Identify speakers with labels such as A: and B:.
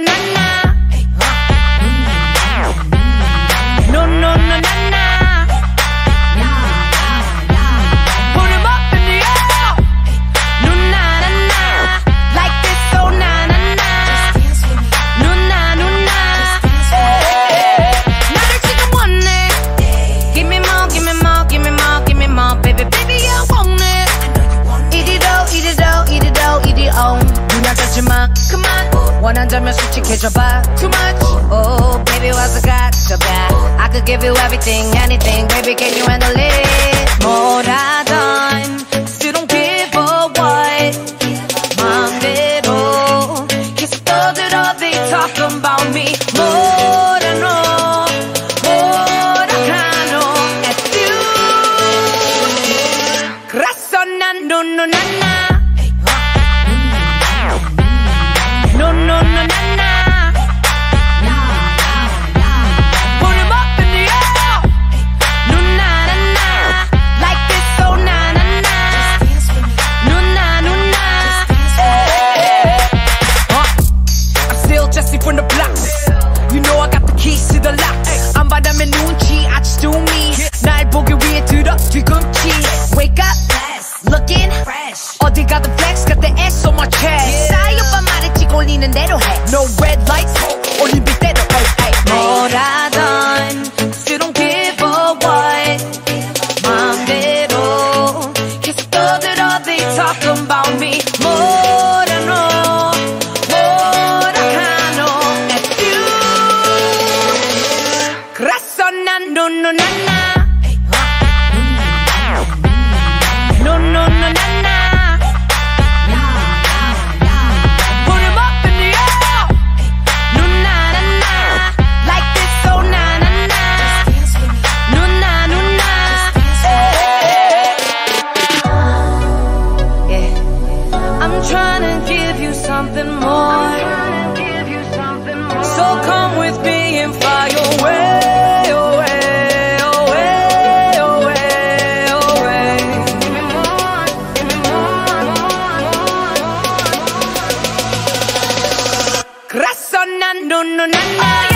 A: no no. No 원한다면 솔직해져봐. Too much. Oh, baby, 와서 가져봐. I could give you everything, anything, baby, can you handle it? Jessi from the block, You know I got the keys to the lock. 안 바라면 눈치 I just do me. Night boogie we to the 위해 들어 뒤꿈치. Wake up Looking fresh. All they got the flex Got the ass on my chest. 싸이 오빠 말했지 걸리는 대로 해. No red lights only 때도 뭐라던 You don't give a what 마음대로 계속 all. They talk about me. na no no na na. No no no na na. Up in the air. No na na na. Like this oh na na na. No na no na. I'm trying to give you something more. So come with me and. No, no no no no